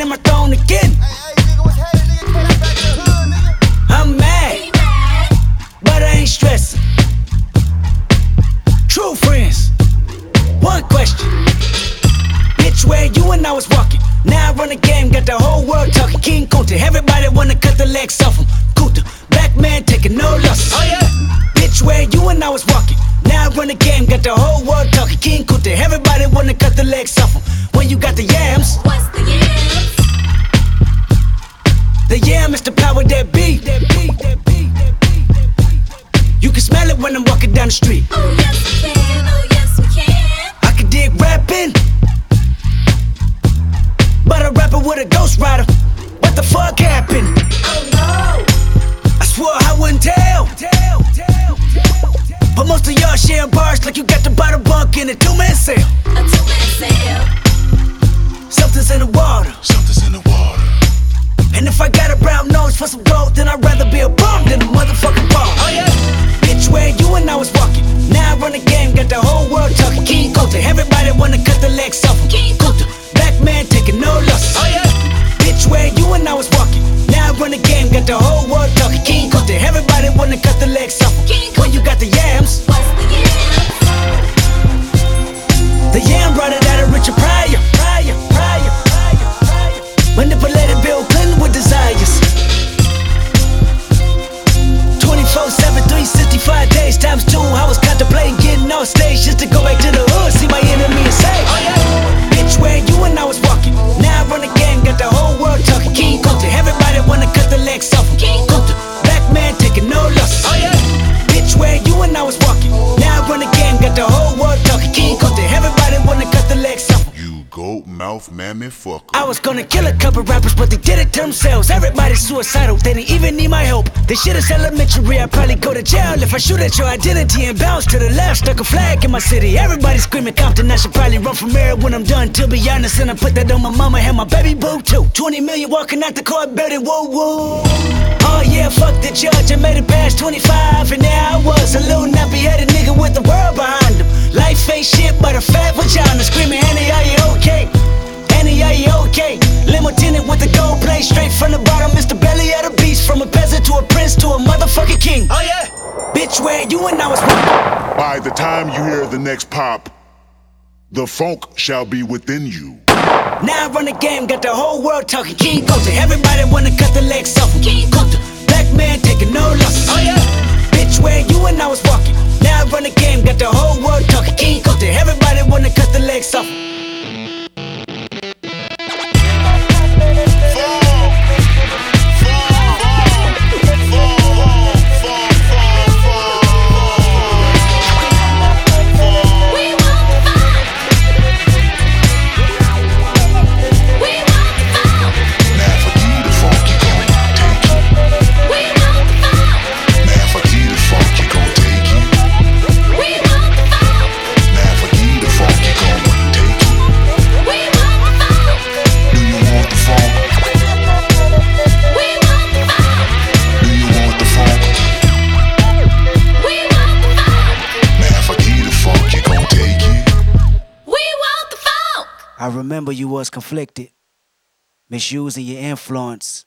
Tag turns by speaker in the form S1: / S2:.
S1: in my throne again. I'm mad, but I ain't stressing. True friends, one question. Bitch, where you and I was walking. Now I run the game, got the whole world talking. King Kunta, everybody wanna cut the legs off him. Kunta, black man taking no losses. Oh yeah. Bitch, where you and I was walking. Now I run the game, got the whole world talking. King Kunta, everybody wanna cut the legs off him. When you got the yams,
S2: the
S1: the power that be. That be, that be, that be. You can smell it when I'm walking down the street.
S2: Oh yes we can, oh yes we can.
S1: I can dig rapping, but a rapper with a ghostwriter. What the fuck happened?
S2: Oh no,
S1: I swore I wouldn't tell. But most of y'all sharing bars like you got to buy the bunk in a two man sale.
S2: a two-man sale.
S1: Something's in the water.
S3: Something's in the water.
S1: And if I got a brown got the whole world talking. King Kunta, everybody wanna cut the legs off.
S2: King
S1: When you got the yams,
S2: the
S1: yam brought it out of Richard Pryor. Pryor, Pryor, Pryor, Pryor. Manipulated Bill Clinton with desires. 24 7, 365 days times
S3: mouth mammy fucker.
S1: I was gonna kill a couple rappers, but they did it to themselves. Everybody's suicidal, they didn't even need my help. This shit is elementary, I'd probably go to jail if I shoot at your identity and bounce to the left. Stuck a flag in my city, everybody screaming Compton. I should probably run from here when I'm done, to be honest. And I put that on my mama and my baby boo too. 20 million walking out the court, baby, woo woo. Oh yeah, fuck the judge, I made it past 25, and now I was, a little nappy headed nigga with the world behind him. Life ain't shit but a fat vagina, from the bottom. It's the belly of the beast, from a peasant to a prince to a motherfucking king. Oh yeah, bitch, where you and I was.
S3: By the time you hear the next pop, the funk shall be within you.
S1: Now I run the game, got the whole world talking. King Kunta, everybody wanna cut the legs off him. King Kunta, I remember you was conflicted, misusing your influence